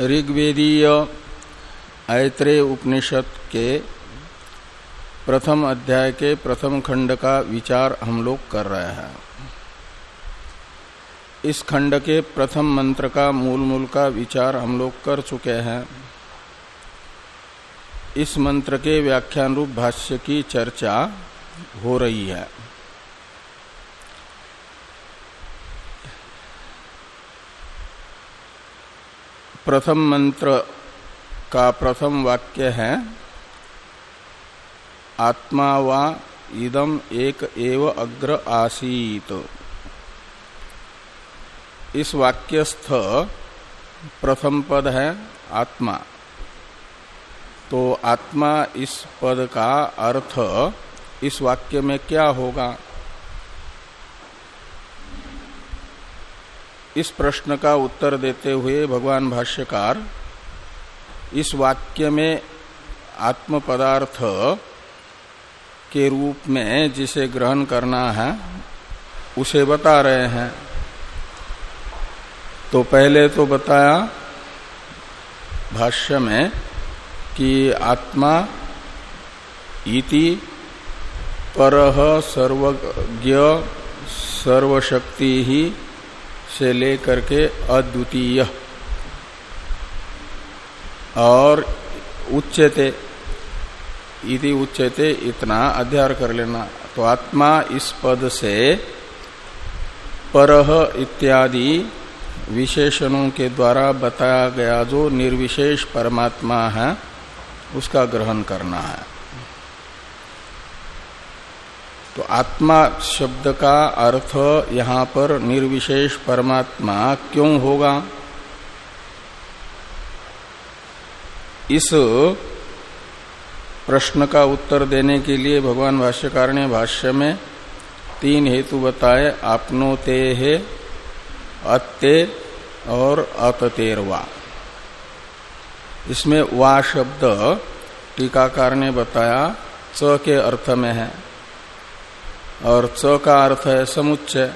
ऋग्वेदीय ऐत्रेय उपनिषद के प्रथम अध्याय के प्रथम खंड का विचार हम लोग कर रहे हैं। इस खंड के प्रथम मंत्र का मूल मूल का विचार हम लोग कर चुके हैं। इस मंत्र के व्याख्यान रूप भाष्य की चर्चा हो रही है। प्रथम मंत्र का प्रथम वाक्य है, आत्मा वा इदम एक एव अग्र आसीत। इस वाक्यस्थ प्रथम पद है आत्मा। तो आत्मा इस पद का अर्थ इस वाक्य में क्या होगा? इस प्रश्न का उत्तर देते हुए भगवान भाष्यकार, इस वाक्य में आत्म पदार्थ के रूप में जिसे ग्रहण करना है, उसे बता रहे हैं। तो पहले तो बताया भाष्य में कि आत्मा इति पर सर्वज्ञ सर्वशक्ति ही से लेकर के अद्वितीय। और उच्चते, इति उच्चते इतना अध्यार कर लेना। तो आत्मा इस पद से परह इत्यादि विशेषणों के द्वारा बताया गया जो निर्विशेष परमात्मा है, उसका ग्रहण करना है। तो आत्मा शब्द का अर्थ यहाँ पर निर्विशेष परमात्मा क्यों होगा? इस प्रश्न का उत्तर देने के लिए भगवान भाष्यकार ने भाष्य में तीन हेतु बताए, आपनोते है, अत्ते और अततेरवा। इसमें वा शब्द टीकाकार ने बताया च के अर्थ में है। और च का अर्थ है समुच्चय।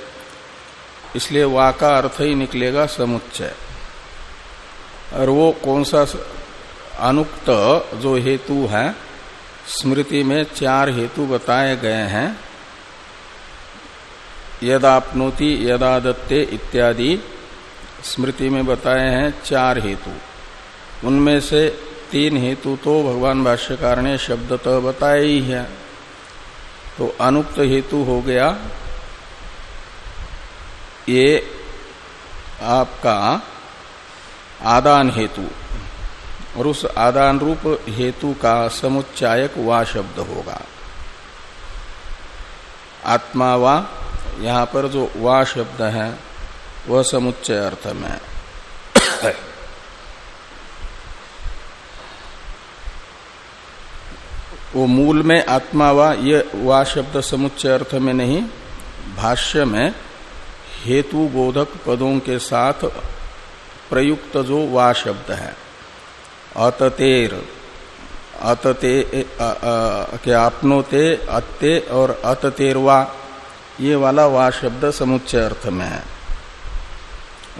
इसलिए वा का अर्थ ही निकलेगा समुच्चय। और वो कौन सा अनुक्त जो हेतु है, स्मृति में चार हेतु बताए गए हैं। यदापनोति यदा दत्ते इत्यादि स्मृति में बताए हैं चार हेतु। उनमें से तीन हेतु तो भगवान भाष्यकार ने शब्दतः बताए ही है। तो अनुक्त हेतु हो गया ये आपका आदान हेतु। और उस आदान रूप हेतु का समुच्चायक वा शब्द होगा। आत्मा वा, यहाँ पर जो वा शब्द है, वह समुच्चय अर्थ में वो मूल में आत्मा वा, ये वा शब्द समुच्चय अर्थ में नहीं, भाष्य में हेतु बोधक पदों के साथ प्रयुक्त जो वा शब्द है। अततेर, अतते के आपनोते, अत्ते और अततेरवा, ये वाला वा शब्द समुच्चय अर्थ में है।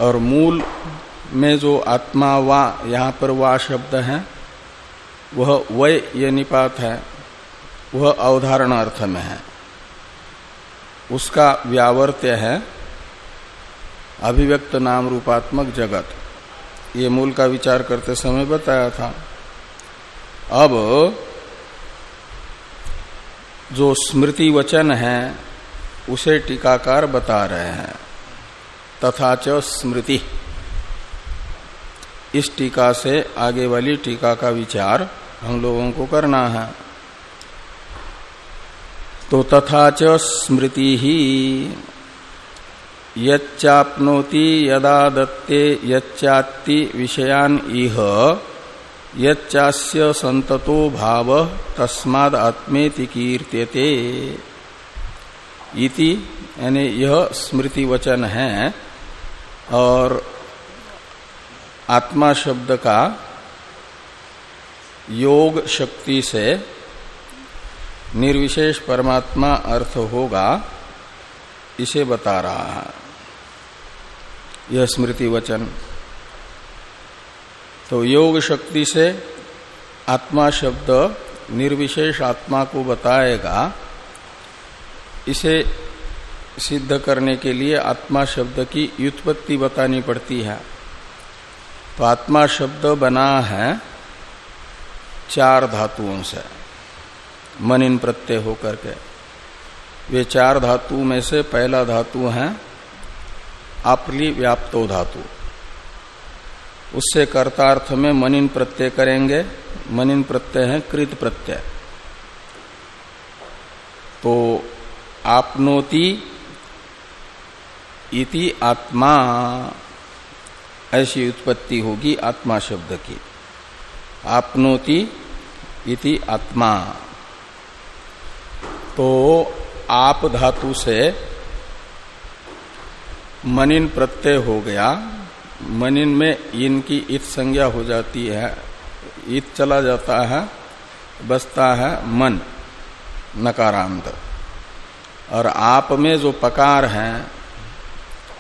और मूल में जो आत्मा वा, यहाँ पर वा शब्द है वह वय ये निपात है, वह अवधारण अर्थ में है। उसका व्यावर्त्य है अभिव्यक्त नाम रूपात्मक जगत। ये मूल का विचार करते समय बताया था। अब जो स्मृति वचन है, उसे टीकाकार बता रहे हैं। तथा च स्मृति। इस टीका से आगे वाली टीका का विचार हम लोगों को करना है। तो तथा च स्मृति ही, यच्चाप्नोति यदा दत्ते यच्चात्ति विषयान इह, यच्चास्य संततो भाव तस्माद आत्मेति कीर्त्यते। इति, यानी यह स्मृति वचन है, और आत्मा शब्द का योग शक्ति से निर्विशेष परमात्मा अर्थ होगा, इसे बता रहा है। यह स्मृति वचन। तो योग शक्ति से आत्मा शब्द निर्विशेष आत्मा को बताएगा, इसे सिद्ध करने के लिए आत्मा शब्द की व्युत्पत्ति बतानी पड़ती है। तो आत्मा शब्द बना है चार धातुओं से मन इन प्रत्यय होकर के। वे चार धातु में से पहला धातु है आपली व्याप्तो धातु। उससे कर्तार्थ में मनिन प्रत्यय करेंगे, मनिन प्रत्यय है कृत प्रत्यय। तो आपनोति इति आत्मा। ऐसी उत्पत्ति होगी आत्मा शब्द की। आपनोति इति आत्मा। तो आप धातु से मनिन प्रत्यय हो गया। मनिन में इनकी इत संज्ञा हो जाती है। इत चला जाता है, बसता है मन, नकारांत। और आप में जो पकार है,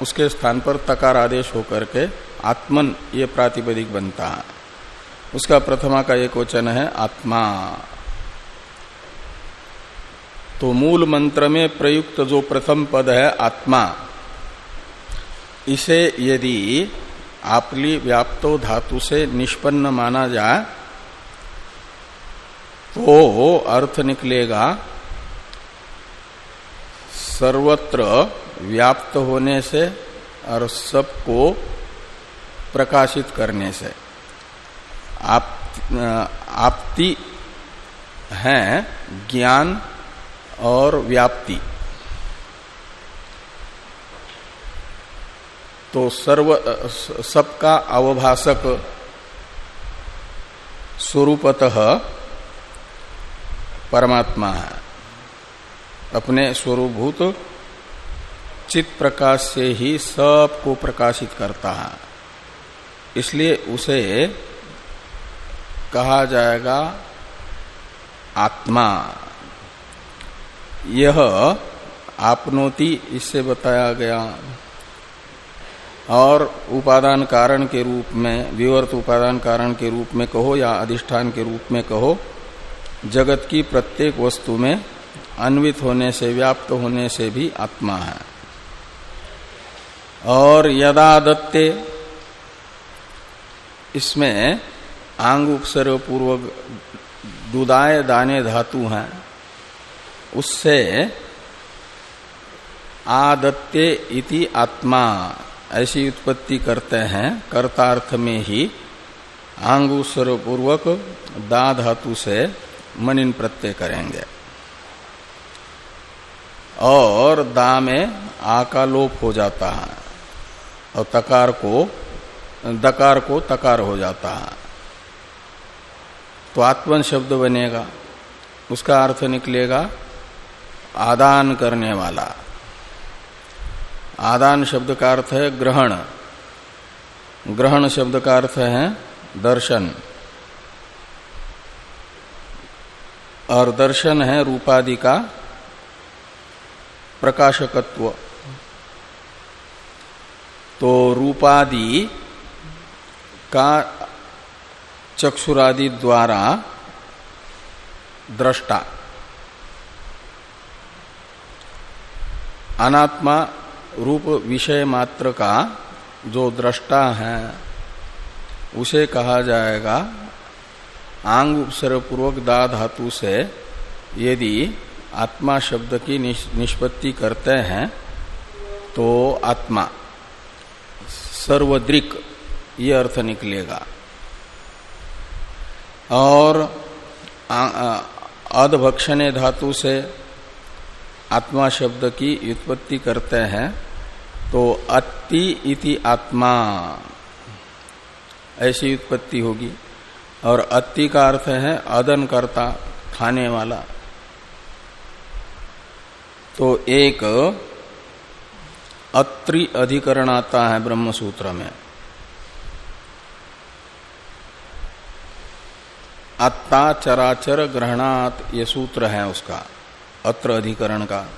उसके स्थान पर तकार आदेश होकर के आत्मन ये प्रातिपदिक बनता है। उसका प्रथमा का एक वचन है, आत्मा। तो मूल मंत्र में प्रयुक्त जो प्रथम पद है, आत्मा। इसे यदि आपली व्याप्तो धातु से निष्पन्न माना जाए तो अर्थ निकलेगा, सर्वत्र व्याप्त होने से और सबको प्रकाशित करने से। आप, आपती है ज्ञान और व्याप्ति। तो सर्व, सबका अवभाषक स्वरूपतः परमात्मा है। अपने स्वरूभूत चित प्रकाश से ही सबको प्रकाशित करता है। इसलिए उसे कहा जाएगा आत्मा। यह आपनोति इससे बताया गया। और उपादान कारण के रूप में, विवर्त उपादान कारण के रूप में कहो या अधिष्ठान के रूप में कहो, जगत की प्रत्येक वस्तु में अन्वित होने से, व्याप्त होने से भी आत्मा है। और यदा दत्ते इसमें आंग उपसर्ग पूर्वक दुदाय दाने धातु हैं। उससे आदत्ते इति आत्मा ऐसी उत्पत्ति करते हैं, कर्तार्थ में ही आंगुस्वर पूर्वक दा धातु से मनिन प्रत्यय करेंगे। और दा में आ का लोप हो जाता है, और तकार को दकार को तकार हो जाता है। तो आत्मन शब्द बनेगा, उसका अर्थ निकलेगा आदान करने वाला। आदान शब्द का अर्थ है ग्रहण। ग्रहण शब्द का अर्थ है दर्शन। और दर्शन है रूपादि का प्रकाशकत्व। तो रूपादि का चक्षुरादि द्वारा दृष्टा। अनात्मा रूप विषय मात्र का जो दृष्टा है, उसे कहा जाएगा आंग उपसर्ग पूर्वक दा धातु से यदि आत्मा शब्द की निष्पत्ति करते हैं तो आत्मा सर्वद्रिक ये अर्थ निकलेगा। और अधभक्षणे धातु से आत्मा शब्द की उत्पत्ति करते हैं तो अति इति आत्मा। ऐसी उत्पत्ति होगी। और अति का अर्थ है अदन करता, खाने वाला। तो एक अत्रि अधिकरण आता है ब्रह्म सूत्र में। अत्ता चराचर ग्रहणात, ये सूत्र है उसका, अत्र अधिकरण का।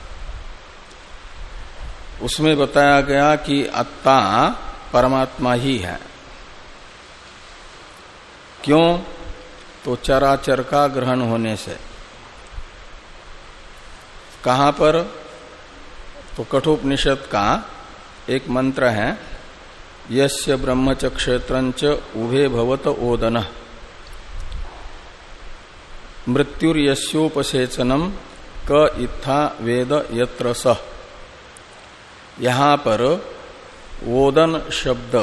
उसमें बताया गया कि अत्ता परमात्मा ही है। क्यों? तो चराचर का ग्रहण होने से। कहाँ पर? तो कठोपनिषद का एक मंत्र है, यस्य ब्रह्मच क्षेत्र उभे भवत ओदन। मृत्युर्यस्योपसेचनम क इत्था वेद यत्र सह यहाँ पर ओदन शब्द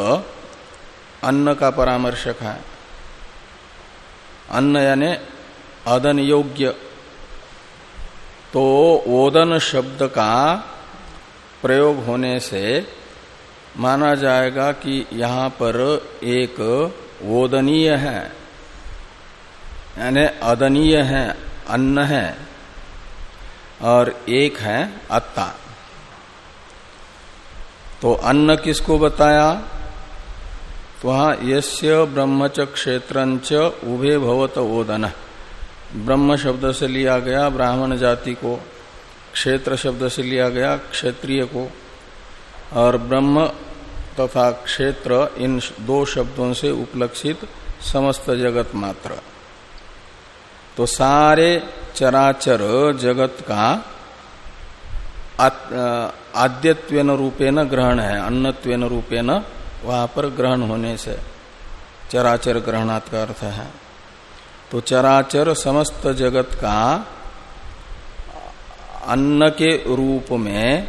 अन्न का परामर्शक है। अन्न यानी अदन योग्य। तो ओदन शब्द का प्रयोग होने से माना जाएगा कि यहाँ पर एक ओदनीय है। यानी अदनीय है, अन्न है और एक है अत्ता तो अन्न किसको बताया? तो वहाँ यस्य ब्रह्मच क्षेत्र उभे भवत ओदन। ब्रह्म शब्द से लिया गया, ब्राह्मण जाति को, क्षेत्र शब्द से लिया गया, क्षेत्रीय को। और ब्रह्म तथा क्षेत्र इन दो शब्दों से उपलक्षित समस्त जगत मात्र। तो सारे चराचर जगत का आद्यत्वेन रूपेण ग्रहण है, अन्नत्वेन रूपेण वहाँ पर ग्रहण होने से चराचर ग्रहणात् अर्थ है। तो चराचर समस्त जगत का अन्न के रूप में,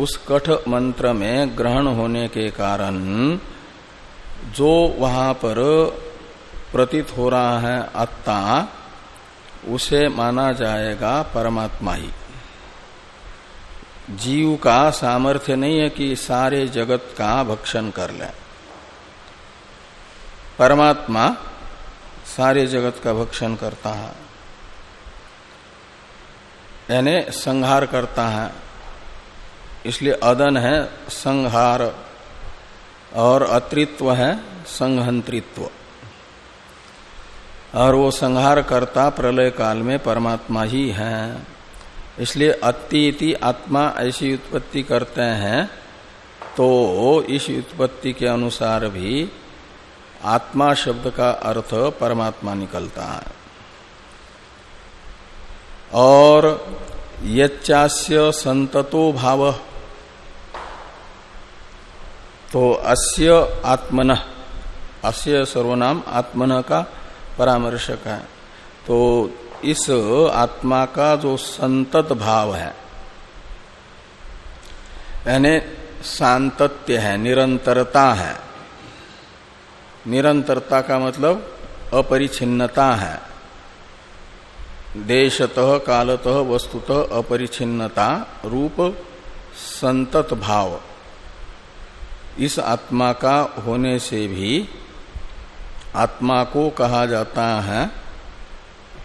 उस कठ मंत्र में ग्रहण होने के कारण जो वहाँ पर प्रतीत हो रहा है, अत्ता उसे माना जाएगा परमात्मा ही। जीव का सामर्थ्य नहीं है कि सारे जगत का भक्षण कर ले। परमात्मा सारे जगत का भक्षण करता है। यानी संहार करता है। इसलिए अदन है संहार और अतृत्व है संहंत्रित्व और वो संहार करता प्रलय काल में परमात्मा ही है। इसलिए अति आत्मा ऐसी उत्पत्ति करते हैं तो इस उत्पत्ति के अनुसार भी आत्मा शब्द का अर्थ परमात्मा निकलता है। और यच्चास्य संततो भाव तो अस्य आत्मन, अस्य सर्वनाम आत्मन का परामर्शक है। तो इस आत्मा का जो संतत भाव है, यानी शांतत्य है, निरंतरता है। निरंतरता का मतलब अपरिछिन्नता है। देशतः, कालतः, वस्तुतः अपरिछिन्नता रूप संतत भाव। इस आत्मा का होने से भी आत्मा को कहा जाता है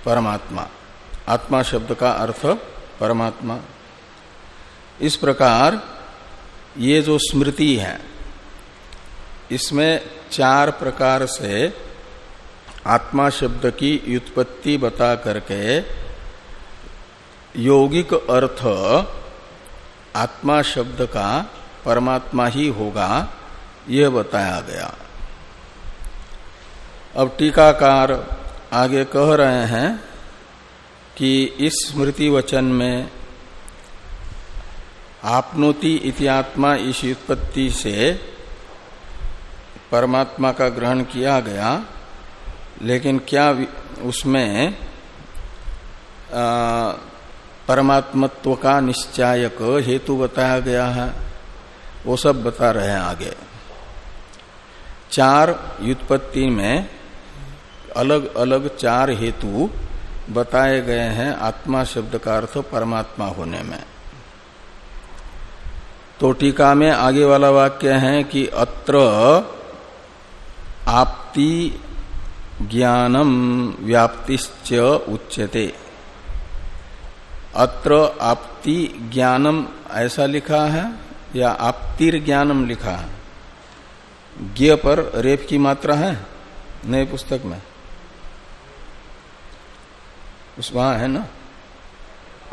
परमात्मा। आत्मा शब्द का अर्थ परमात्मा। इस प्रकार ये जो स्मृति है, इसमें चार प्रकार से आत्मा शब्द की व्युत्पत्ति बता करके यौगिक अर्थ आत्मा शब्द का परमात्मा ही होगा, यह बताया गया। अब टीकाकार आगे कह रहे हैं कि इस स्मृति वचन में आपनोति इति आत्मा इस उत्पत्ति से परमात्मा का ग्रहण किया गया, लेकिन क्या उसमें परमात्मत्व का निश्चायक हेतु बताया गया है? वो सब बता रहे हैं आगे। चार व्युत्पत्ति में अलग अलग चार हेतु बताए गए हैं आत्मा शब्द का अर्थ परमात्मा होने में। तो टीका में आगे वाला वाक्य है कि अत्र आपति ज्ञानम व्याप्तिश्च उच्यते। अत्र आपति ज्ञानम ऐसा लिखा है या आपतिर ज्ञानम लिखा है? ज्ञ पर रेप की मात्रा है नए पुस्तक में। उस वहाँ है ना?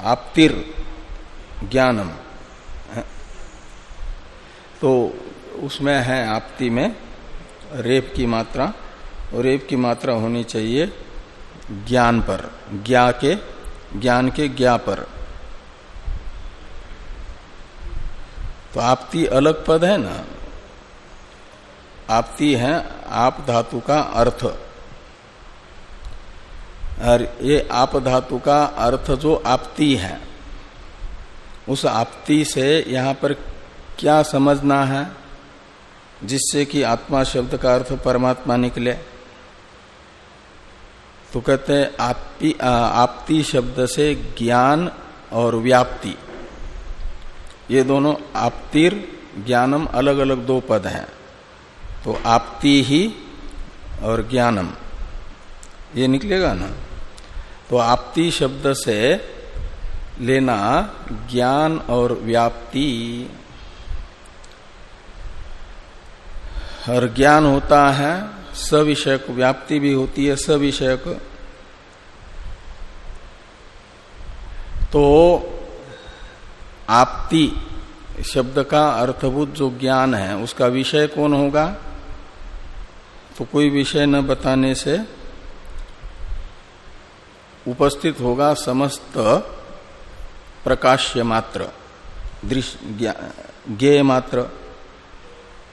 आपतिर ज्ञानम। तो उसमें है आपती में रेप की मात्रा, और एव की मात्रा होनी चाहिए ज्ञान पर, ज्ञा के, ज्ञान के ज्ञा पर। तो आपती अलग पद है ना? आपती है आप धातु का अर्थ। और ये आप धातु का अर्थ जो आपती है, उस आपती से यहाँ पर क्या समझना है, जिससे कि आत्मा शब्द का अर्थ परमात्मा निकले? तो कहते आपती आपती शब्द से ज्ञान और व्याप्ति। ये दोनों आपतिर, ज्ञानम अलग अलग दो पद हैं। तो आपती ही और ज्ञानम। ये निकलेगा ना? तो आपती शब्द से लेना ज्ञान और व्याप्ति। और ज्ञान होता है, सविषयक व्याप्ति भी होती है, सविषयक। तो आपती शब्द का अर्थभूत जो ज्ञान है, उसका विषय कौन होगा? तो कोई विषय न बताने से उपस्थित होगा समस्त प्रकाश्य मात्र दृश्य ज्ञेय मात्र।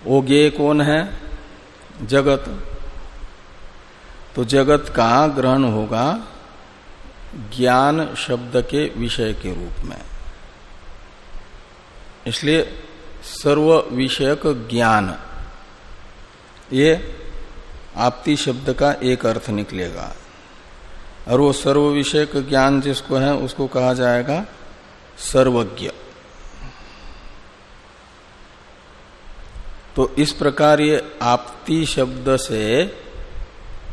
वो ज्ञेय कौन है? जगत। तो जगत का ग्रहण होगा? ज्ञान शब्द के विषय के रूप में। इसलिए सर्व विषयक ज्ञान, ये आपती शब्द का एक अर्थ निकलेगा। और वो सर्व विषयक ज्ञान जिसको है, उसको कहा जाएगा सर्वज्ञ। तो इस प्रकार ये आपती शब्द से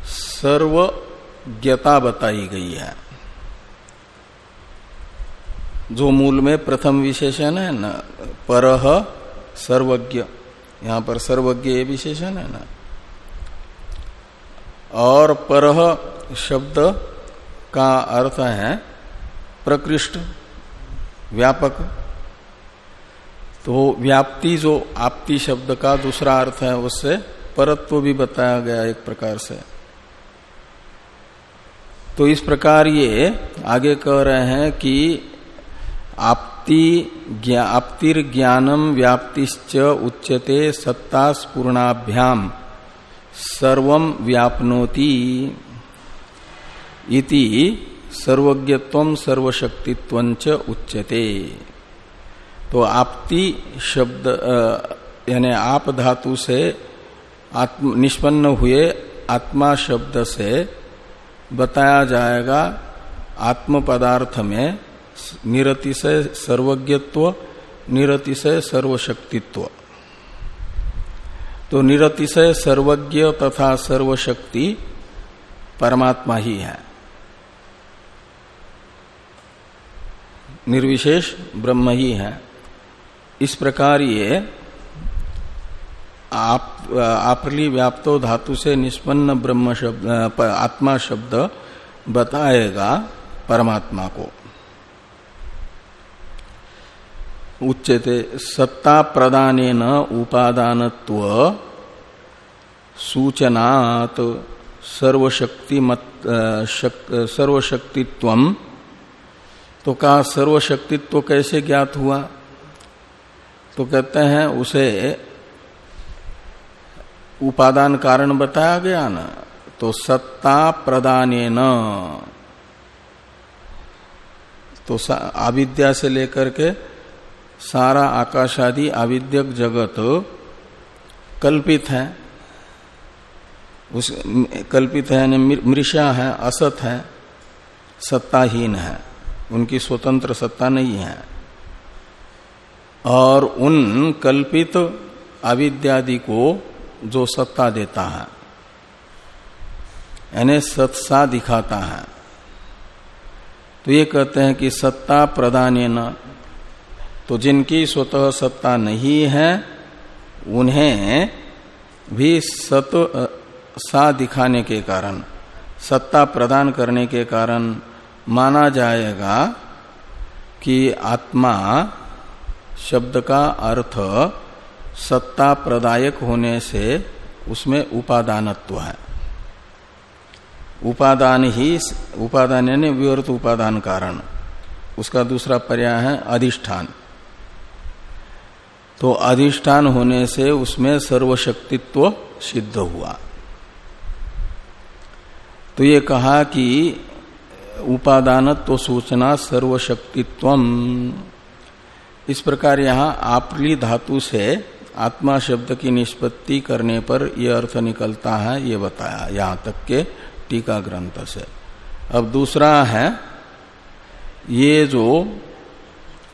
सर्वज्ञता बताई गई है। जो मूल में प्रथम विशेषण है ना पर सर्वज्ञ, यहाँ पर सर्वज्ञ ये विशेषण है ना। और पर शब्द का अर्थ है प्रकृष्ट, व्यापक। तो व्याप्ति जो आपती शब्द का दूसरा अर्थ है, उससे परत्व भी बताया गया एक प्रकार से। तो इस प्रकार ये आगे कह रहे हैं कि आपती ज्ञानम व्याप्तिश्च उच्यते सत्ता स्पूर्णाभ्याम सर्वम व्यापनोति। इति सर्वज्ञत्व सर्वशक्तित्व उच्यते। तो आपती शब्द यानी आप धातु से आत्म, निष्पन्न हुए आत्मा शब्द से बताया जाएगा आत्म पदार्थ में निरतिशय सर्वज्ञत्व निरतिशय सर्वशक्तित्व। तो निरतिशय सर्वज्ञ तथा सर्वशक्ति परमात्मा ही है। निर्विशेष ब्रह्म ही है। इस प्रकार ये आप आपली व्याप्तो धातु से निष्पन्न ब्रह्म शब्द आत्मा शब्द बताएगा परमात्मा को। उच्चते सत्ता प्रदान उपादानत्व सूचनात् सर्वशक्ति मत शक, सर्वशक्तित्व तो कहा, सर्वशक्तित्व तो कैसे ज्ञात हुआ? तो कहते हैं, उसे उपादान कारण बताया गया ना तो सत्ता प्रदान तो आविद्या से लेकर के सारा आकाशादि आविद्यक जगत कल्पित है। उस, कल्पित है मृषा है, असत है, सत्ताहीन है। उनकी स्वतंत्र सत्ता नहीं है। और उन कल्पित अविद्यादि को जो सत्ता देता है, यानी सत्सा दिखाता है। तो ये कहते हैं कि सत्ता प्रदान न तो जिनकी स्वतः सत्ता नहीं है, उन्हें भी सत सा दिखाने के कारण, सत्ता प्रदान करने के कारण माना जाएगा कि आत्मा शब्द का अर्थ सत्ता प्रदायक होने से उसमें उपादानत्व है। उपादान ही उपादान यानी विवर्त उपादान कारण। उसका दूसरा पर्याय है अधिष्ठान। तो अधिष्ठान होने से उसमें सर्वशक्तित्व सिद्ध हुआ। तो ये कहा कि उपादानत्व सूचना सर्वशक्तित्व इस प्रकार यहाँ आपली धातु से आत्मा शब्द की निष्पत्ति करने पर यह अर्थ निकलता है, ये बताया, यहाँ तक के टीका ग्रंथ से। अब दूसरा है, ये जो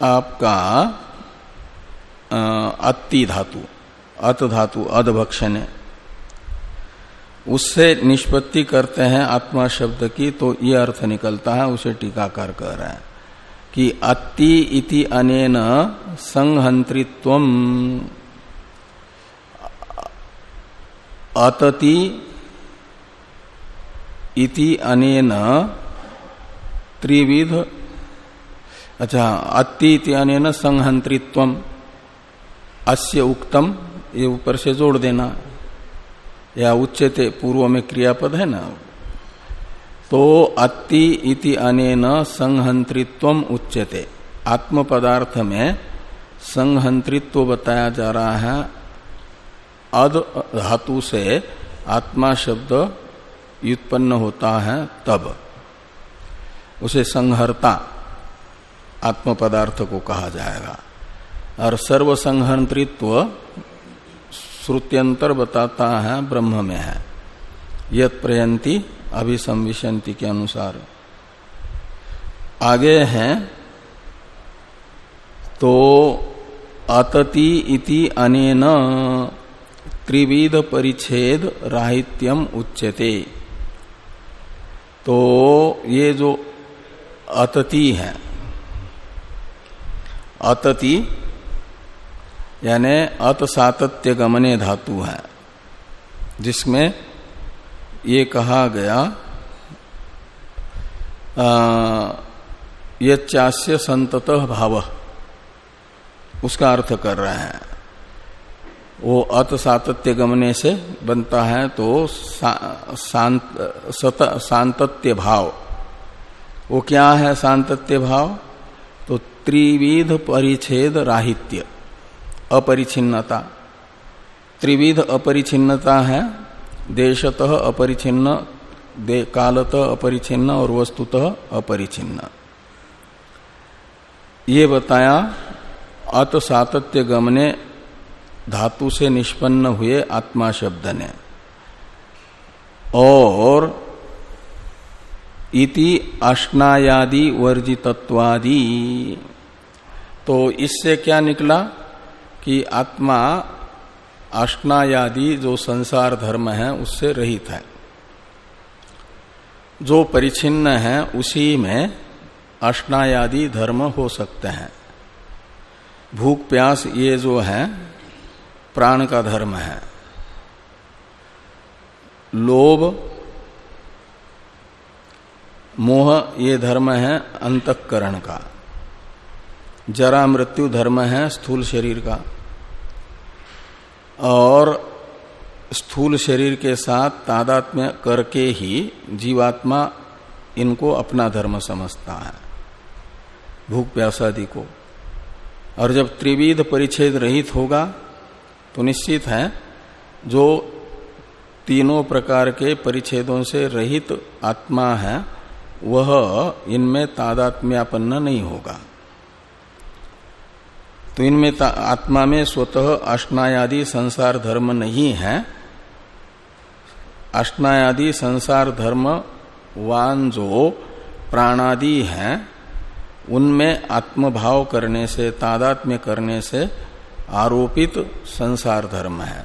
आपका अति धातु, अत धातु, अधभक्षण उससे निष्पत्ति करते हैं आत्मा शब्द की तो ये अर्थ निकलता है, उसे टीकाकार कह रहे हैं कि अति इति अनेन संहंत्रित्व अतति इति अनेन त्रिविध। अच्छा अति इति अनेन संहंत्रित्व अस्य उक्तम, ये ऊपर से जोड़ देना। या उच्चते पूर्व में क्रियापद है ना? तो अति इति अनेन संहंत्रित्व उच्चते आत्म पदार्थ में संहंत्रित्व बताया जा रहा है। अद धातु से आत्मा शब्द उत्पन्न होता है तब। उसे संहरता आत्म पदार्थ को कहा जाएगा। और सर्वसंहंत्रित्व श्रुत्यंतर बताता है, ब्रह्म में है। यत प्रयंती अभिसंविशंति के अनुसार। आगे हैं तो अतति इति अनेन त्रिविध परिच्छेद राहित्यम उच्यते। तो ये जो अतति है, अतति यानी अत सातत्य गमने धातु है, जिसमें ये कहा गया ये चास्य संतत भाव, उसका अर्थ कर रहे हैं। वो अत सातत्य गमने से बनता है तो सांतत्य भाव वो क्या है सांतत्य भाव तो त्रिविध परिच्छेद राहित्य। अपरिछिन्नता त्रिविध अपरिछिन्नता है देशतः अपरिछिन्न दे, कालतः अपरिछिन्न और वस्तुतः अपरिछिन्न ये बताया अत सातत्य गमने धातु से निष्पन्न हुए आत्मा शब्द ने। और इति अष्टायादि वर्जितत्वादि। तो इससे क्या निकला? कि आत्मा अष्टायादि जो संसार धर्म है, उससे रहित है। जो परिचिन्न है, उसी में अष्टायादि धर्म हो सकते हैं। भूख प्यास ये जो है, प्राण का धर्म है। लोभ, मोह ये धर्म है अंतकरण का। जरा मृत्यु धर्म है स्थूल शरीर का। और स्थूल शरीर के साथ तादात्म्य करके ही जीवात्मा इनको अपना धर्म समझता है, भूख प्यासादि को। और जब त्रिविध परिच्छेद रहित होगा तो निश्चित है, जो तीनों प्रकार के परिच्छेदों से रहित आत्मा है, वह इनमें तादात्म्यापन्न नहीं होगा। तो इनमें आत्मा में स्वतः अष्टायादि संसार धर्म नहीं है। अष्टायादि संसार धर्म वान जो प्राणादि हैं, उनमें आत्मभाव करने से, तादात्म्य करने से आरोपित संसार धर्म है।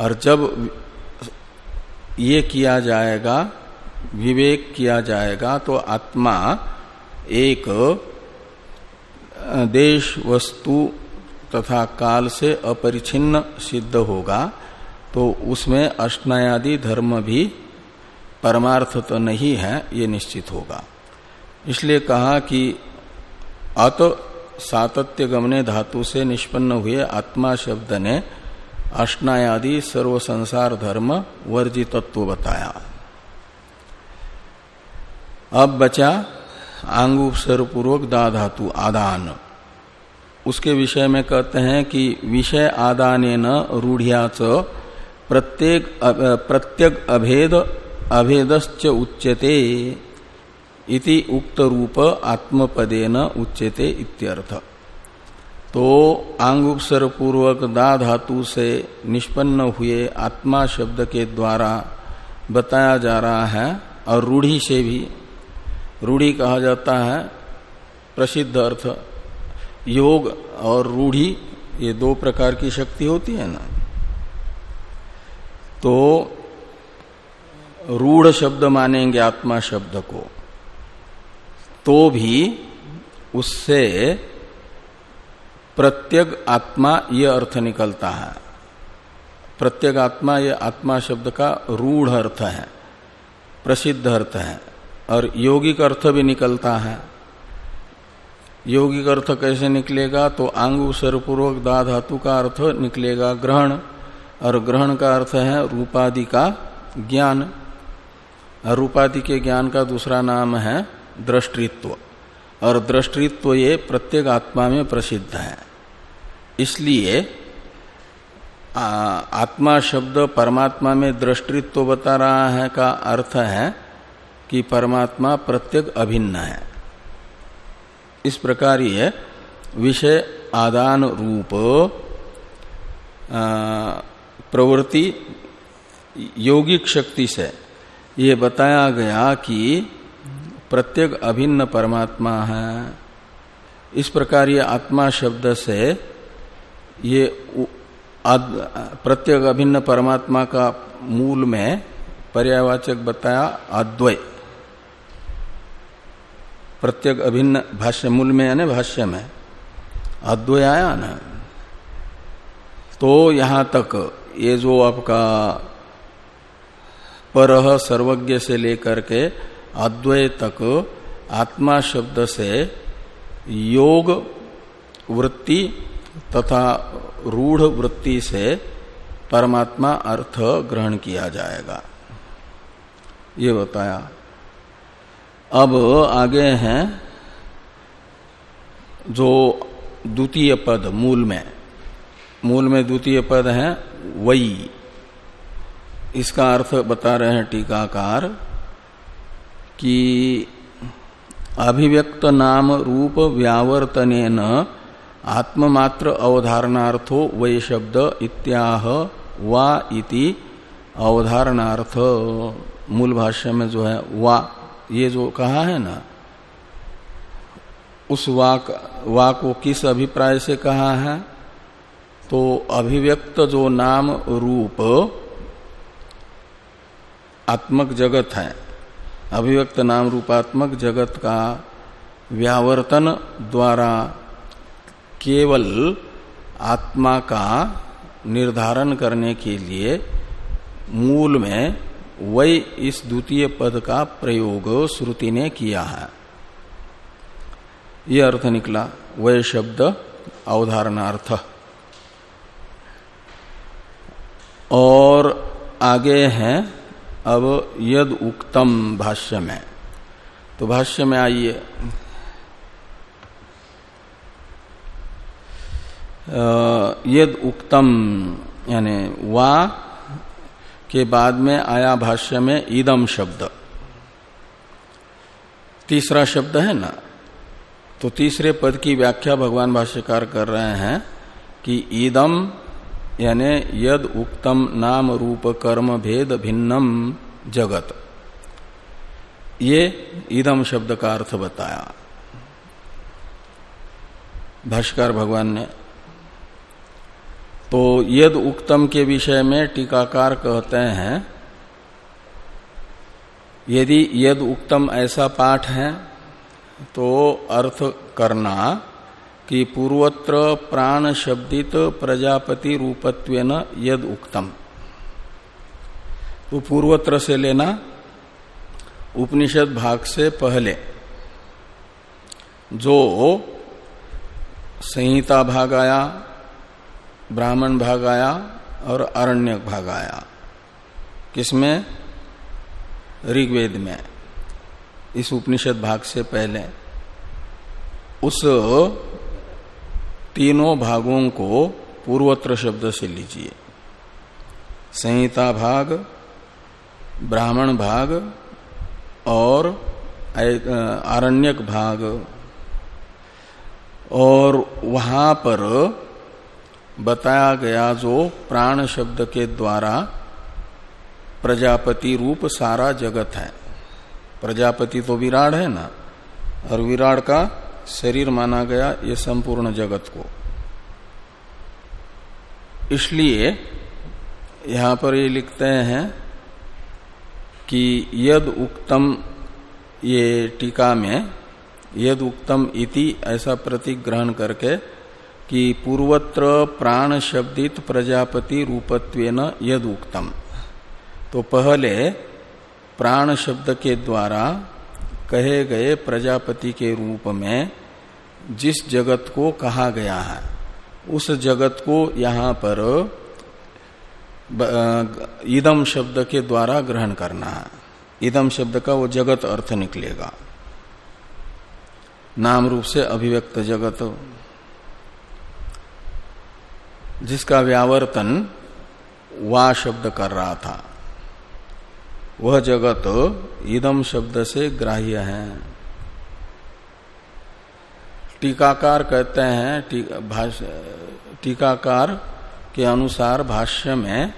और जब ये किया जाएगा, विवेक किया जाएगा तो आत्मा एक देश वस्तु तथा काल से अपरिछिन्न सिद्ध होगा तो उसमें अष्टायादि धर्म भी परमार्थ तो नहीं है, ये निश्चित होगा। इसलिए कहा कि अत सातत्य गमने धातु से निष्पन्न हुए आत्मा शब्द ने अष्टायादि सर्व संसार धर्म वर्जितत्व बताया। अब बचा आंग उपसर्ग पूर्वक दा धातु आदान। उसके विषय में कहते हैं कि विषय आदान रूढ़ियाच प्रत्येक प्रत्येक अभेद, अभेदश्च उच्यते इति उक्त रूप आत्मपदेन उच्यते इत्यर्थ। तो आंग उपसर पूर्वक दा धातु से निष्पन्न हुए आत्मा शब्द के द्वारा बताया जा रहा है और रूढ़ी से भी रूढ़ी कहा जाता है, प्रसिद्ध अर्थ, योग और रूढ़ी, ये दो प्रकार की शक्ति होती है ना। तो रूढ़ शब्द मानेंगे आत्मा शब्द को। तो भी उससे प्रत्येक आत्मा ये अर्थ निकलता है। प्रत्येक आत्मा ये आत्मा शब्द का रूढ़ अर्थ है, प्रसिद्ध अर्थ है। और यौगिक अर्थ भी निकलता है। यौगिक अर्थ कैसे निकलेगा? तो आंगु सर्वपूर्वक दा धातु का अर्थ निकलेगा ग्रहण और ग्रहण का अर्थ है रूपादि का ज्ञान। और रूपादि के ज्ञान का दूसरा नाम है दृष्टित्व। और दृष्टित्व ये प्रत्येक आत्मा में प्रसिद्ध है। इसलिए आ, आत्मा शब्द परमात्मा में दृष्टित्व बता रहा है का अर्थ है कि परमात्मा प्रत्येक अभिन्न है। इस प्रकार ये विषय आदान रूप प्रवृत्ति यौगिक शक्ति से ये बताया गया कि प्रत्येक अभिन्न परमात्मा है। इस प्रकार ये आत्मा शब्द से ये प्रत्येक अभिन्न परमात्मा का मूल में पर्यावाचक बताया अद्वय प्रत्येक अभिन्न भाष्य मूल में यानी भाष्य में? अद्वय आया ना तो यहाँ तक ये जो आपका पर सर्वज्ञ से लेकर के अद्वय तक आत्मा शब्द से योग वृत्ति तथा रूढ़ वृत्ति से परमात्मा अर्थ ग्रहण किया जाएगा। ये बताया। अब आगे हैं जो द्वितीय पद मूल में। मूल में द्वितीय पद है वही इसका अर्थ बता रहे हैं टीकाकार कि अभिव्यक्त नाम रूप व्यावर्तन आत्ममात्र अवधारणार्थो वै शब्द इत्याह वा इति अवधारणार्थ। मूल भाष्य में जो है वा। ये जो कहा है ना, उस वाक वा को किस अभिप्राय से कहा है? तो अभिव्यक्त जो नाम रूप आत्मक जगत है, अभिव्यक्त नाम रूपात्मक जगत का व्यावर्तन द्वारा केवल आत्मा का निर्धारण करने के लिए मूल में वही इस द्वितीय पद का प्रयोग श्रुति ने किया है। यह अर्थ निकला वह शब्द अवधारणार्थ। और आगे हैं, अब यद उक्तम भाष्य में। तो भाष्य में आइए। यद उक्तम, यानी वा के बाद में आया भाष्य में ईदम शब्द। तीसरा शब्द है ना? तो तीसरे पद की व्याख्या भगवान भाष्यकार कर रहे हैं कि ईदम यानी यद उक्तम नाम रूप कर्म भेद भिन्नम जगत। ये इदम शब्द का अर्थ बताया। भाष्कर भगवान ने तो यद उक्तम के विषय में टीकाकार कहते हैं, यदि यद उक्तम ऐसा पाठ है तो अर्थ करना कि पूर्वत्र प्राण शब्दित प्रजापति रूपत्व यद उक्तम। तो पूर्वत्र से लेना, उपनिषद भाग से पहले। जो संहिता भाग आया ब्राह्मण भाग आया और अरण्य भाग आया। किसमें? ऋग्वेद में। इस उपनिषद भाग से पहले। उस तीनों भागों को पूर्वत्र शब्द से लीजिए। संहिता भाग, ब्राह्मण भाग और आरण्यक भाग। और वहाँ पर बताया गया जो प्राण शब्द के द्वारा प्रजापति रूप सारा जगत है। प्रजापति तो विराट है ना? और विराट का शरीर माना गया ये संपूर्ण जगत को। इसलिए यहाँ पर ये लिखते हैं कि यद उक्तम ये टीका में यद उक्तम इति ऐसा प्रतीक ग्रहण करके कि पूर्वत्र प्राण शब्दित प्रजापति रूपत्वेन यद उक्तम तो पहले प्राण शब्द के द्वारा कहे गए प्रजापति के रूप में जिस जगत को कहा गया है, उस जगत को यहाँ पर इदम शब्द के द्वारा ग्रहण करना है। इदम शब्द का वो जगत अर्थ निकलेगा। नाम रूप से अभिव्यक्त जगत जिसका व्यावर्तन वा शब्द कर रहा था। वह जगत इदम शब्द से ग्राह्य है। टीकाकार कहते हैं टीकाकार के अनुसार भाष्य में,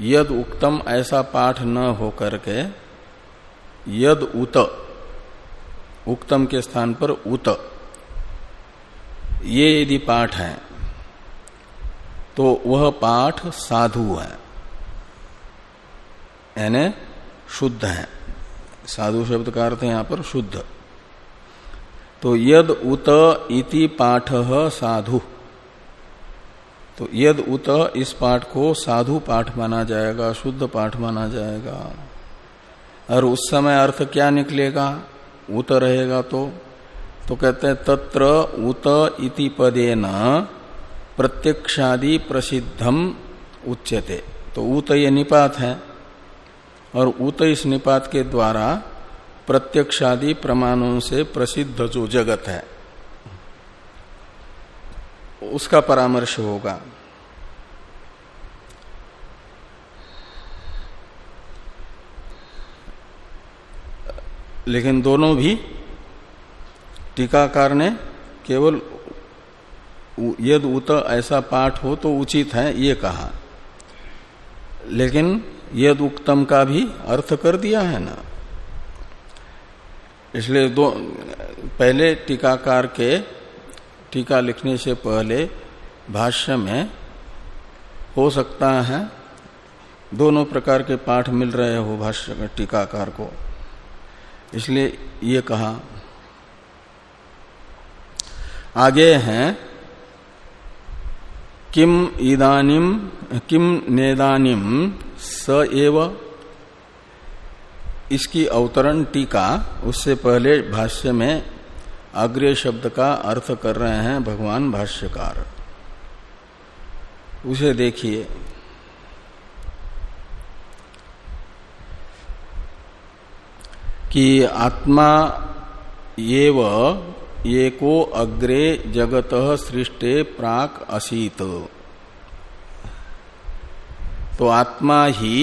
यद उक्तम ऐसा पाठ न हो करके यद उत, उक्तम के स्थान पर उत, ये यदि पाठ है तो वह पाठ साधु है। यानी शुद्ध है। साधु शब्द का अर्थ यहाँ पर शुद्ध। तो यद उत इति पाठ साधु। तो यद उत इस पाठ को साधु पाठ माना जाएगा, शुद्ध पाठ माना जाएगा। और उस समय अर्थ क्या निकलेगा? उत रहेगा तो। तो कहते हैं तत्र उत इति पदेन प्रत्यक्षादि प्रसिद्धम उच्यते। तो ऊत ये निपात है। और उत इस निपात के द्वारा प्रत्यक्षादि प्रमाणों से प्रसिद्ध जो जगत है, उसका परामर्श होगा। लेकिन दोनों भी टीकाकार ने केवल यद उत ऐसा पाठ हो तो उचित है, ये कहा। लेकिन यद उक्तम का भी अर्थ कर दिया है ना। इसलिए दो, पहले टीकाकार के टीका लिखने से पहले भाष्य में हो सकता है, दोनों प्रकार के पाठ मिल रहे हो भाष्य टीकाकार को। इसलिए ये कहा। आगे हैं किम इदानिम, किम नेदानिम, स एव इसकी अवतरण टीका, उससे पहले भाष्य में अग्रे शब्द का अर्थ कर रहे हैं भगवान भाष्यकार। उसे देखिए। कि आत्मा एव एको अग्रे जगत सृष्टे प्राक असीत। तो आत्मा ही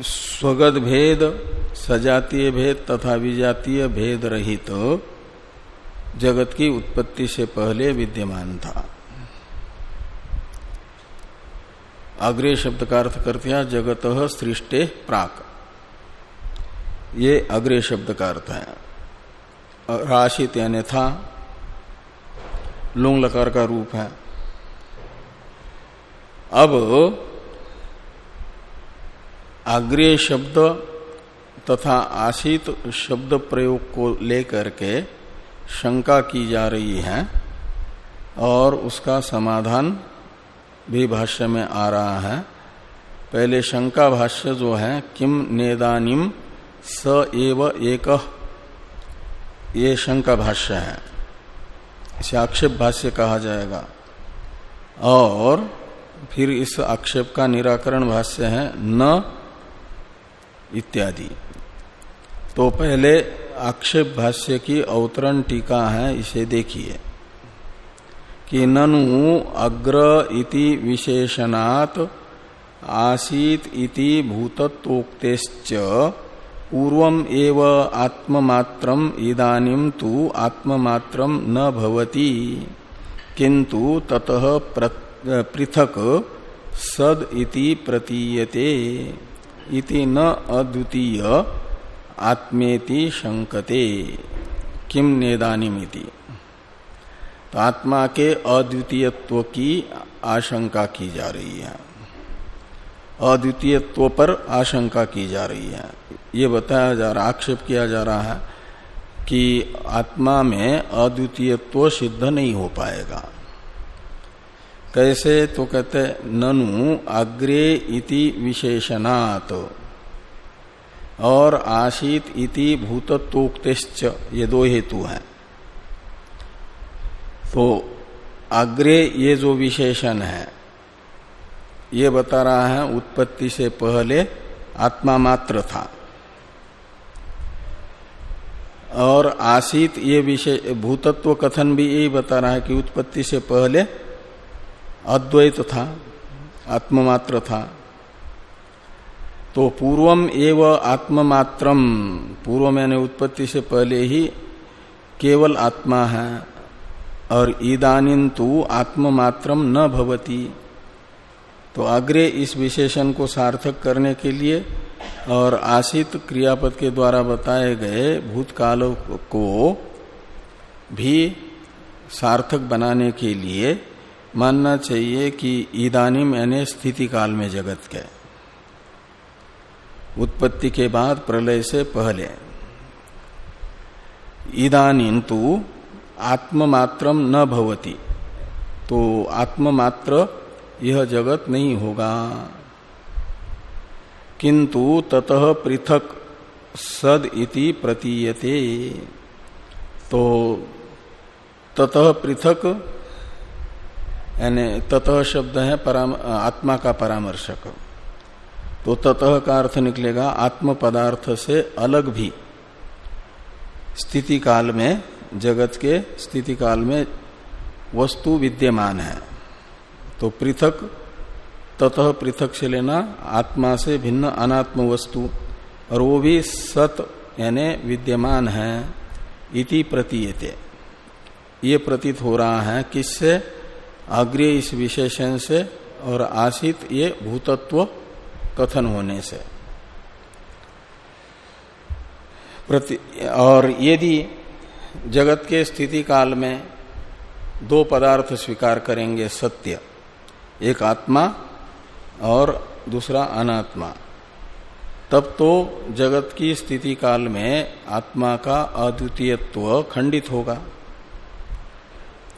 स्वगत भेद सजातीय भेद तथा विजातीय भेद रहित तो जगत की उत्पत्ति से पहले विद्यमान था। अग्रे शब्द का अर्थ करते हैं, जगत सृष्टे प्राक। ये अग्रे शब्द का अर्थ है। राशित यानी था लुंग लकार का रूप है। अब अग्रे शब्द तथा आशित शब्द प्रयोग को लेकर के शंका की जा रही है और उसका समाधान भी भाष्य में आ रहा है। पहले शंका भाष्य जो है किम नेदानिम स एव एक। ये शंका भाष्य है। इसे आक्षेप भाष्य कहा जाएगा। और फिर इस आक्षेप का निराकरण भाष्य है, न इत्यादि। तो पहले आक्षेप भाष्य की अवतरण टीका है, इसे देखिए। कि ननु अग्र इति विशेषणात् आसीत इति भूतत्वोक्तेश्च पूर्वम एव आत्ममात्रम, इदानिम तु आत्ममात्रम न भवति। किंतु ततः पृथक सद इति प्रतीयते। इति न अद्वितीय आत्मेति शंकते किम नेदानिमिति? तो आत्मा के अद्वितीयत्व की आशंका की जा रही है। अद्वितीयत्व पर आशंका की जा रही है। ये बताया जा रहा, आक्षेप किया जा रहा है कि आत्मा में अद्वितीयत्व सिद्ध नहीं हो पाएगा। कैसे? तो कहते, ननु अग्रे इति विशेषणात् और आशित इति भूतत्वोक्तिश्च, ये दो हेतु हैं। तो अग्रे ये जो विशेषण है, ये बता रहा है, उत्पत्ति से पहले आत्मा मात्र था। और आसित ये विषय, भूतत्व कथन भी यही बता रहा है कि उत्पत्ति से पहले अद्वैत था, आत्ममात्र था। तो पूर्वम एव आत्ममात्रम, पूर्व मैंने उत्पत्ति से पहले ही केवल आत्मा है, और ईदानिन तो आत्ममात्रम न भवती। तो अग्रे इस विशेषण को सार्थक करने के लिए और आशित क्रियापद के द्वारा बताए गए भूतकाल को भी सार्थक बनाने के लिए मानना चाहिए कि ईदानिम यानी स्थिति काल में जगत के उत्पत्ति के बाद प्रलय से पहले ईदानीन तो आत्ममात्रम न भवती तो आत्ममात्र यह जगत नहीं होगा। किंतु ततः पृथक सद इति प्रतीयते। तो ततः पृथक यानी ततः शब्द है पराम, आत्मा का परामर्शक। तो ततः का अर्थ निकलेगा आत्म पदार्थ से अलग भी। स्थिति काल में जगत के स्थिति काल में वस्तु विद्यमान है। तो पृथक ततः पृथक से लेना आत्मा से भिन्न अनात्म वस्तु, और वो भी सत, यानी विद्यमान है, इति प्रतीयते। ये प्रतीत हो रहा है किससे? अग्रे इस विशेषण से, और आशित ये भूतत्व कथन होने से। प्रति, और यदि जगत के स्थिति काल में दो पदार्थ स्वीकार करेंगे, सत्य, एक आत्मा और दूसरा अनात्मा। तब तो जगत की स्थिति काल में आत्मा का अद्वितीयत्व खंडित होगा।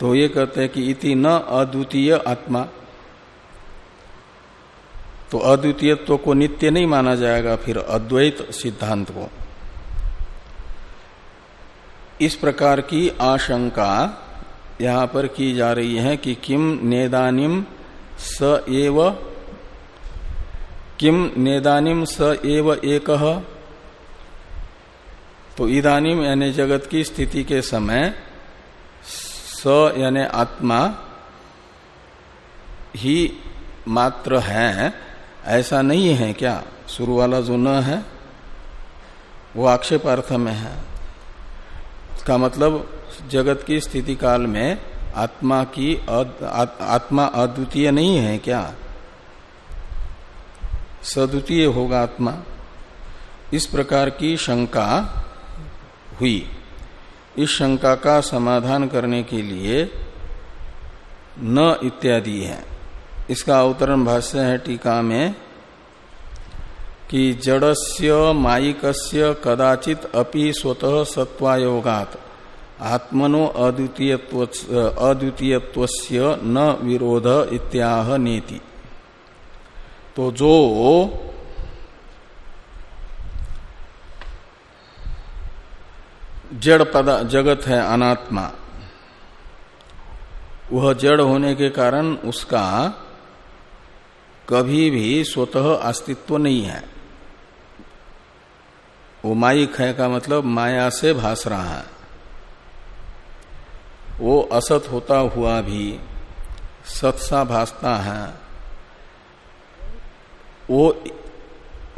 तो ये कहते हैं कि इति न अद्वितीय आत्मा। तो अद्वितीयत्व को नित्य नहीं माना जाएगा, फिर अद्वैत सिद्धांत को। इस प्रकार की आशंका यहाँ पर की जा रही है कि किम नेदानिम स एव किम नेदानिम स एव एक? तो इदानिम यानी जगत की स्थिति के समय स यानी आत्मा ही मात्र है, ऐसा नहीं है क्या? शुरू वाला जो न है, वो आक्षेप अर्थ में है। इसका मतलब जगत की स्थिति काल में आत्मा की आत्मा अद्वितीय नहीं है क्या? सद्वितीय होगा आत्मा इस प्रकार की शंका हुई। इस शंका का समाधान करने के लिए न इत्यादि है। इसका अवतरण भाष्य है टीका में कि जड़स्य माइकस्य कदाचित अपि स्वतः सत्वायोगात आत्मनो अद्वितीयत्व अद्वितीयत्वस्य न विरोध इत्याह नीति। तो जो जड़ पदा, जगत है अनात्मा, वह जड़ होने के कारण उसका कभी भी स्वतः अस्तित्व नहीं है। वो माइक है का मतलब माया से भास रहा है। वो असत होता हुआ भी सत्सा भासता है। वो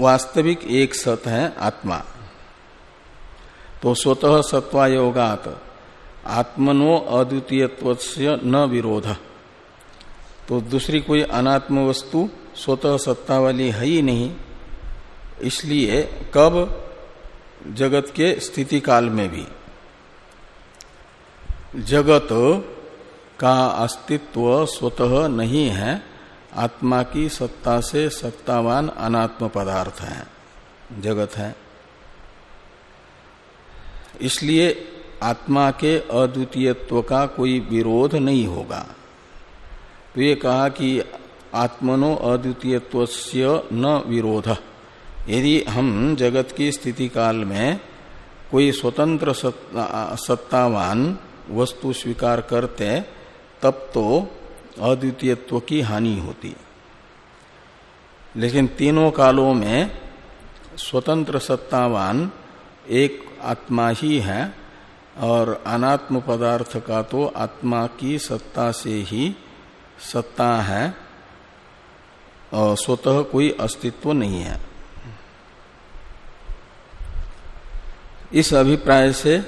वास्तविक एक सत है, आत्मा। तो स्वतः सत्वा योगात आत्मनो अद्वितीयत्व न विरोध। तो दूसरी कोई अनात्म वस्तु स्वतः सत्ता वाली है ही नहीं, इसलिए कब? जगत के स्थिति काल में भी। जगत का अस्तित्व स्वतः नहीं है आत्मा की सत्ता से सत्तावान अनात्म पदार्थ है जगत है। इसलिए आत्मा के अद्वितीयत्व का कोई विरोध नहीं होगा। तो ये कहा कि आत्मनो अद्वितीयत्व न विरोध। यदि हम जगत की स्थिति काल में कोई स्वतंत्र सत्ता, सत्तावान वस्तु स्वीकार करते तब तो अद्वितीयत्व की हानि होती लेकिन तीनों कालों में स्वतंत्र सत्तावान एक आत्मा ही है और अनात्म पदार्थ का तो आत्मा की सत्ता से ही सत्ता है और स्वतः कोई अस्तित्व नहीं है। इस अभिप्राय से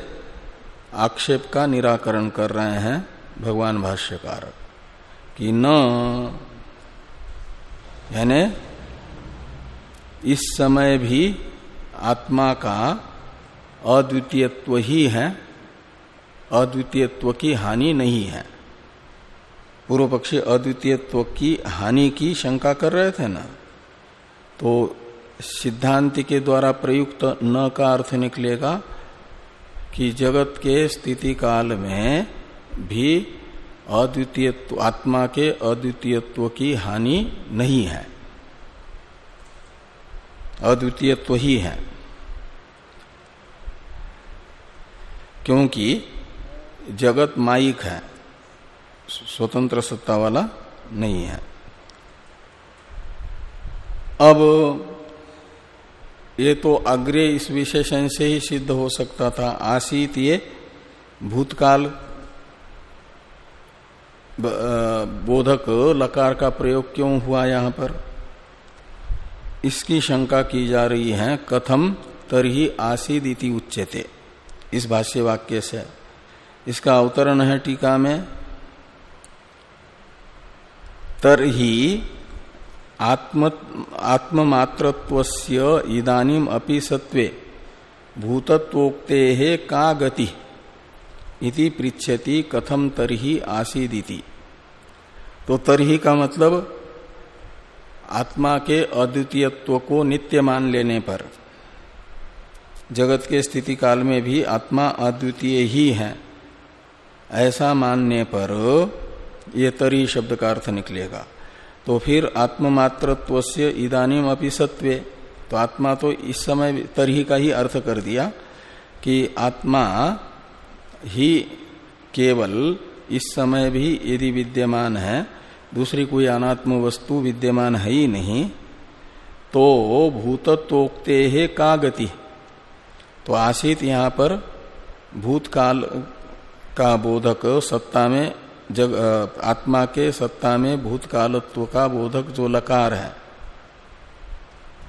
आक्षेप का निराकरण कर रहे हैं भगवान भाष्यकार। कि न, यानी इस समय भी आत्मा का अद्वितीयत्व ही है, अद्वितीयत्व की हानि नहीं है। पूर्व पक्षी अद्वितीयत्व की हानि की शंका कर रहे थे ना? तो सिद्धांत के द्वारा प्रयुक्त न का अर्थ निकलेगा कि जगत के स्थिति काल में भी अद्वितीयत्व आत्मा के अद्वितीयत्व की हानि नहीं है। अद्वितीयत्व ही है। क्योंकि जगत माइक है, स्वतंत्र सत्ता वाला नहीं है। अब ये तो अग्रे इस विशेषण से ही सिद्ध हो सकता था। आसीत ये भूतकाल बोधक लकार का प्रयोग क्यों हुआ यहाँ पर? इसकी शंका की जा रही है, कथम तरही आसीद उच्चते इस भाष्य वाक्य से। इसका अवतरण है टीका में। तरही आत्म आत्ममात्रत्वस्य इदानीम अपि सत्वे भूतत्वोक्ते का गति? इति पृछति कथम तरही आसीदिति। तो तरही का मतलब आत्मा के अद्वितीयत्व को नित्य मान लेने पर। जगत के स्थिति काल में भी आत्मा अद्वितीय ही है। ऐसा मानने पर ये तरी शब्द का अर्थ निकलेगा। तो फिर आत्ममात्रत्व से इदानीम अपनी सत्वे तो आत्मा तो इस समय तरही का ही अर्थ कर दिया कि आत्मा ही केवल इस समय भी यदि विद्यमान है, दूसरी कोई अनात्म वस्तु विद्यमान है ही नहीं तो भूतत्वोक्ते है का गति। तो आशित यहाँ पर भूतकाल का बोधक सत्ता में, जग आत्मा के सत्ता में भूतकालत्व का बोधक जो लकार है,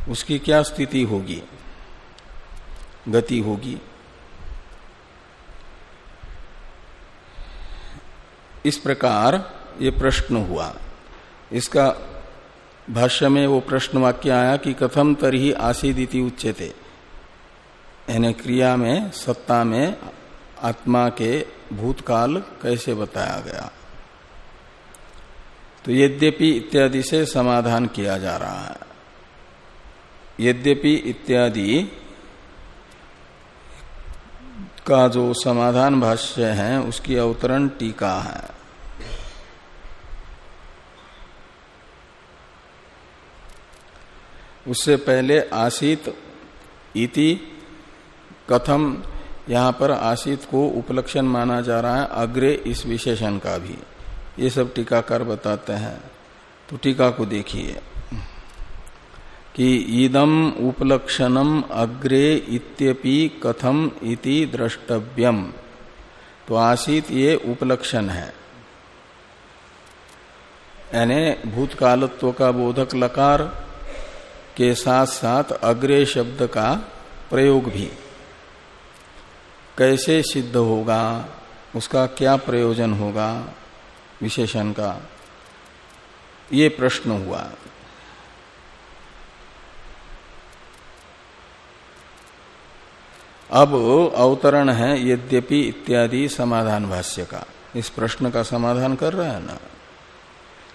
उसकी क्या स्थिति होगी? गति होगी। इस प्रकार ये प्रश्न हुआ। इसका भाष्य में वो प्रश्न वाक्य आया कि कथम तरही आसीदिति उच्चते यानी क्रिया में, सत्ता में, आत्मा के भूतकाल कैसे बताया गया? तो यद्यपि इत्यादि से समाधान किया जा रहा है। यद्यपि इत्यादि का जो समाधान भाष्य है, उसकी अवतरण टीका है। उससे पहले आसित इति कथम, यहाँ पर आसित को उपलक्षण माना जा रहा है अग्रे इस विशेषण का भी। ये सब टीकाकार बताते हैं। तो टीका को देखिए। कि इदम उपलक्षणम अग्रे इत्यपि कथम इति द्रष्टव्यम। तो आसित ये उपलक्षण है। यानी भूतकालत्व का बोधक लकार के साथ साथ अग्रे शब्द का प्रयोग भी। कैसे सिद्ध होगा? उसका क्या प्रयोजन होगा? विशेषण का। ये प्रश्न हुआ। अब अवतरण है यद्यपि इत्यादि समाधान भाष्य का। इस प्रश्न का समाधान कर रहा है ना?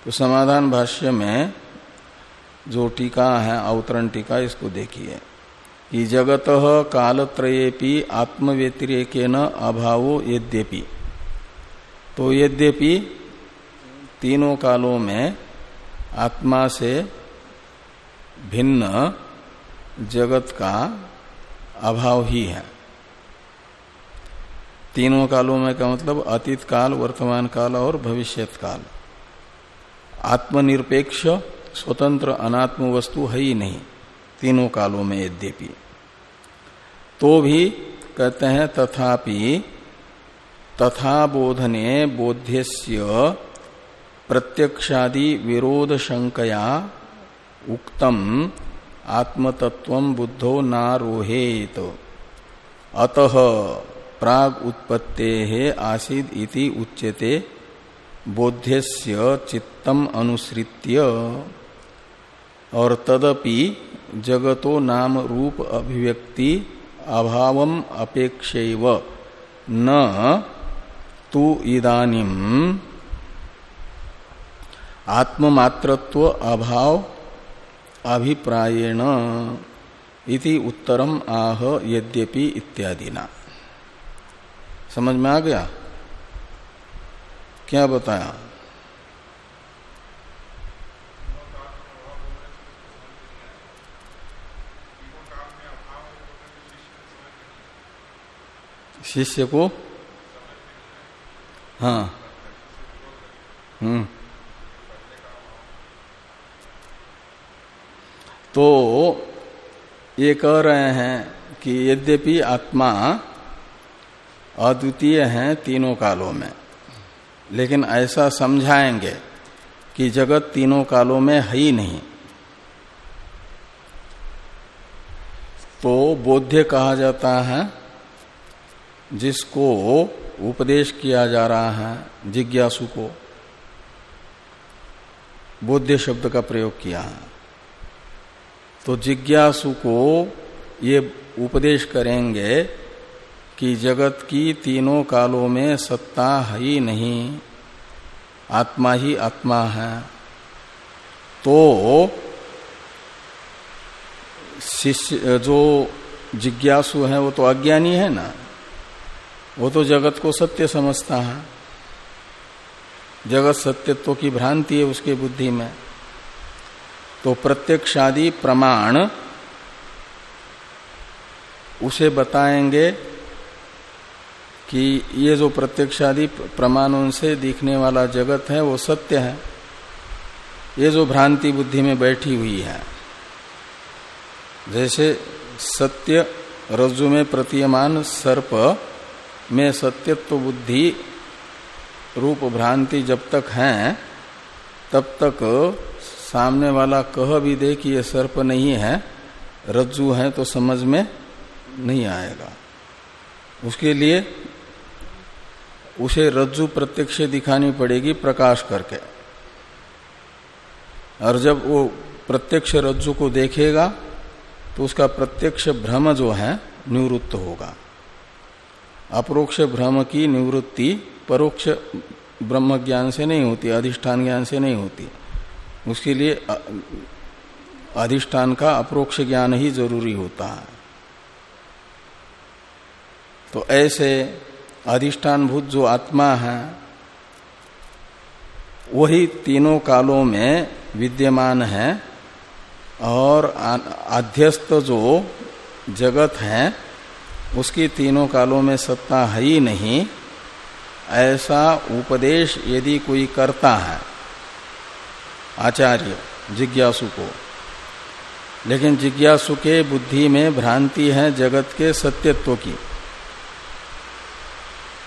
तो समाधान भाष्य में जो टीका है, अवतरण टीका, इसको देखिए। कि जगत कालत्रयेपि आत्मव्यतिरेक न अभावो यद्यपि। तो यद्यपि तीनों कालों में आत्मा से भिन्न जगत का अभाव ही है। तीनों कालों में का मतलब अतीत काल, वर्तमान काल और भविष्यत काल। आत्मनिरपेक्ष स्वतंत्र अनात्म वस्तु है ही नहीं, तीनों कालों में यद्यपि। तो भी कहते हैं, तथापि तथा बोधने बोध्यस्य प्रत्यक्षादि विरोध शंकया उक्तम आत्मतत्व बुद्धो नारोहेत। अतः प्राग उत्पत्ते आसीद इति उच्यते बोध्यस्य चित्तम अनुसृत्य। और तदपि जगतो नाम रूप अभिव्यक्ति अभावम अपेक्षैव। न तु इदानिम आत्ममात्रत्व अभाव अभिप्रायेण इति उत्तरम आह यद्यपि इत्यादि ना समझ में आ गया? क्या बताया? शिष्य को हाँ। हम्म। तो ये कह रहे हैं कि यद्यपि आत्मा अद्वितीय है तीनों कालों में, लेकिन ऐसा समझाएँगे कि जगत तीनों कालों में है ही नहीं। तो बोध्य कहा जाता है जिसको उपदेश किया जा रहा है, जिज्ञासु को, बोध्य शब्द का प्रयोग किया है। तो जिज्ञासु को ये उपदेश करेंगे कि जगत की तीनों कालों में सत्ता है ही नहीं, आत्मा ही आत्मा है। तो शिष्य, जो जिज्ञासु है, वो तो अज्ञानी है ना? वो तो जगत को सत्य समझता है। जगत सत्यत्व की भ्रांति है उसके बुद्धि में। तो प्रत्यक्षादि प्रमाण उसे बताएँगे कि ये जो प्रत्यक्षादि प्रमाणों से दिखने वाला जगत है, वो सत्य है। ये जो भ्रांति बुद्धि में बैठी हुई है। जैसे सत्य रज्जु में प्रतीयमान सर्प में सत्यत्व बुद्धि रूप भ्रांति जब तक है, तब तक सामने वाला कह भी दे कि ये सर्प नहीं है, रज्जु है तो समझ में नहीं आएगा। उसके लिए उसे रज्जु प्रत्यक्ष दिखानी पड़ेगी प्रकाश करके। और जब वो प्रत्यक्ष रज्जु को देखेगा तो उसका प्रत्यक्ष भ्रम जो है, निवृत्त होगा। अप्रोक्ष भ्रम की निवृत्ति परोक्ष ब्रह्म ज्ञान से नहीं होती, अधिष्ठान ज्ञान से नहीं होती। उसके लिए अधिष्ठान का अप्रोक्ष ज्ञान ही ज़रूरी होता है। तो ऐसे अधिष्ठान भूत जो आत्मा है, वही तीनों कालों में विद्यमान है और अध्यस्त जो जगत है उसकी तीनों कालों में सत्ता है ही नहीं। ऐसा उपदेश यदि कोई करता है, आचार्य जिज्ञासु को। लेकिन जिज्ञासु के बुद्धि में भ्रांति है जगत के सत्यत्व की।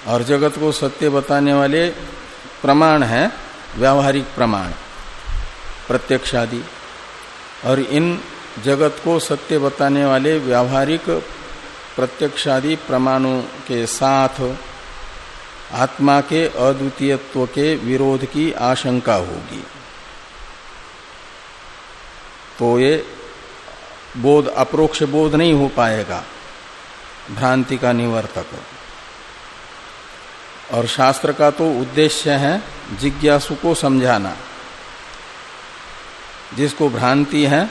और जगत को सत्य बताने वाले प्रमाण है, व्यावहारिक प्रमाण, प्रत्यक्षादि। और इन जगत को सत्य बताने वाले व्यावहारिक प्रत्यक्षादि प्रमाणों के साथ आत्मा के अद्वितीयत्व के विरोध की आशंका होगी। तो ये बोध, अप्रोक्ष बोध नहीं हो पाएगा, भ्रांति का निवर्तक। और शास्त्र का तो उद्देश्य है जिज्ञासु को समझाना। जिसको भ्रांति है,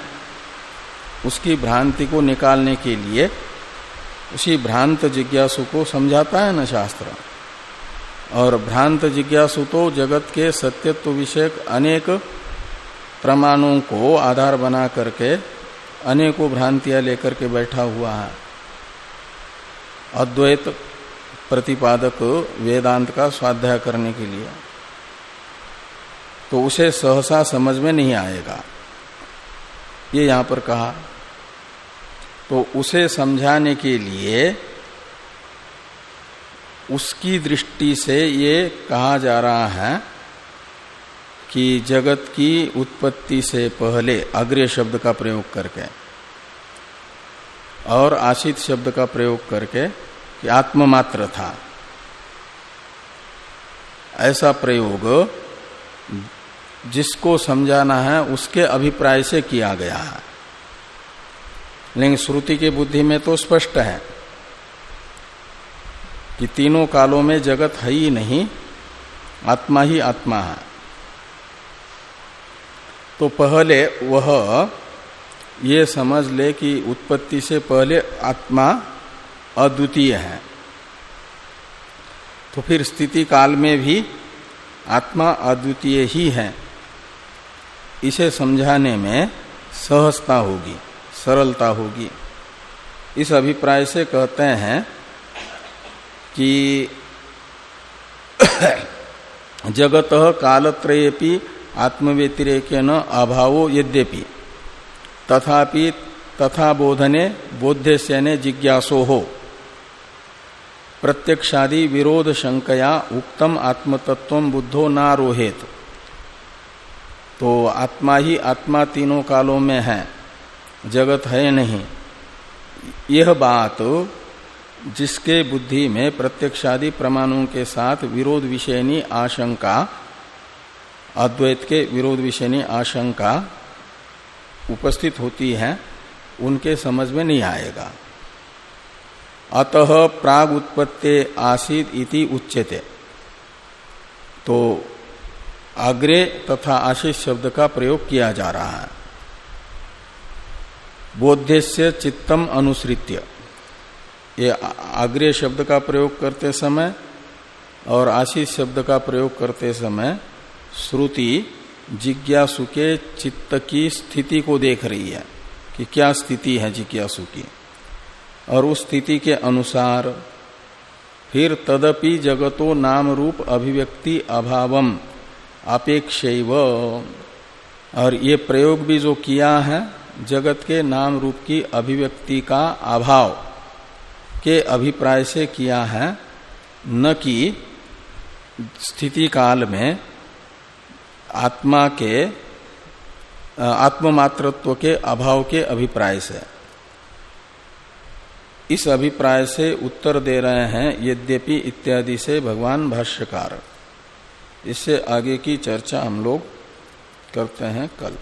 उसकी भ्रांति को निकालने के लिए उसी भ्रांत जिज्ञासु को समझाता है ना शास्त्र। और भ्रांत जिज्ञासु तो जगत के सत्यत्व विषयक अनेक प्रमाणों को आधार बना करके अनेकों भ्रांतियाँ लेकर के बैठा हुआ है। अद्वैत प्रतिपादक वेदांत का स्वाध्याय करने के लिए। तो उसे सहसा समझ में नहीं आएगा। ये यहाँ पर कहा तो उसे समझाने के लिए उसकी दृष्टि से ये कहा जा रहा है कि जगत की उत्पत्ति से पहले अग्रे शब्द का प्रयोग करके और आशित शब्द का प्रयोग करके कि आत्ममात्र था। ऐसा प्रयोग जिसको समझाना है, उसके अभिप्राय से किया गया है। लेकिन श्रुति की बुद्धि में तो स्पष्ट है कि तीनों कालों में जगत है ही नहीं, आत्मा ही आत्मा है। तो पहले वह ये समझ ले कि उत्पत्ति से पहले आत्मा अद्वितीय है। तो फिर स्थिति काल में भी आत्मा अद्वितीय ही है। इसे समझाने में सहजता होगी। सरलता होगी। इस अभिप्राय से कहते हैं कि जगत कालत्रयेपि आत्मव्यतिरेक न अभावो यद्यपि। तथापि तथा बोधने बोध्य से जिज्ञासो। हो प्रत्यक्षादि विरोध शंकया उक्तम आत्मतत्व बुद्धो नारोहेत। तो आत्मा ही आत्मा तीनों कालों में है। जगत है नहीं। यह बात जिसके बुद्धि में प्रत्यक्षादि प्रमाणों के साथ विरोध विषयनी आशंका, अद्वैत के विरोध विषयनी आशंका उपस्थित होती है, उनके समझ में नहीं आएगा। अतः प्राग उत्पत्ति आसित इति उच्यते। तो अग्रे तथा आशीष शब्द का प्रयोग किया जा रहा है। बोध्य से चित्तम अनुसृत्य। ये अग्रे शब्द का प्रयोग करते समय और आशीष शब्द का प्रयोग करते समय श्रुति जिज्ञासु के चित्त की स्थिति को देख रही है कि क्या स्थिति है जिज्ञासु की। और उस स्थिति के अनुसार फिर तदपि जगतो नाम रूप अभिव्यक्ति अभावम अपेक्ष और ये प्रयोग भी जो किया है जगत के नाम रूप की अभिव्यक्ति का अभाव के अभिप्राय से किया है, न कि स्थिति काल में आत्मा के आत्ममात्रत्व के अभाव के अभिप्राय से। इस अभिप्राय से उत्तर दे रहे हैं, यद्यपि इत्यादि से भगवान भाष्यकार। इससे आगे की चर्चा हम लोग करते हैं कल।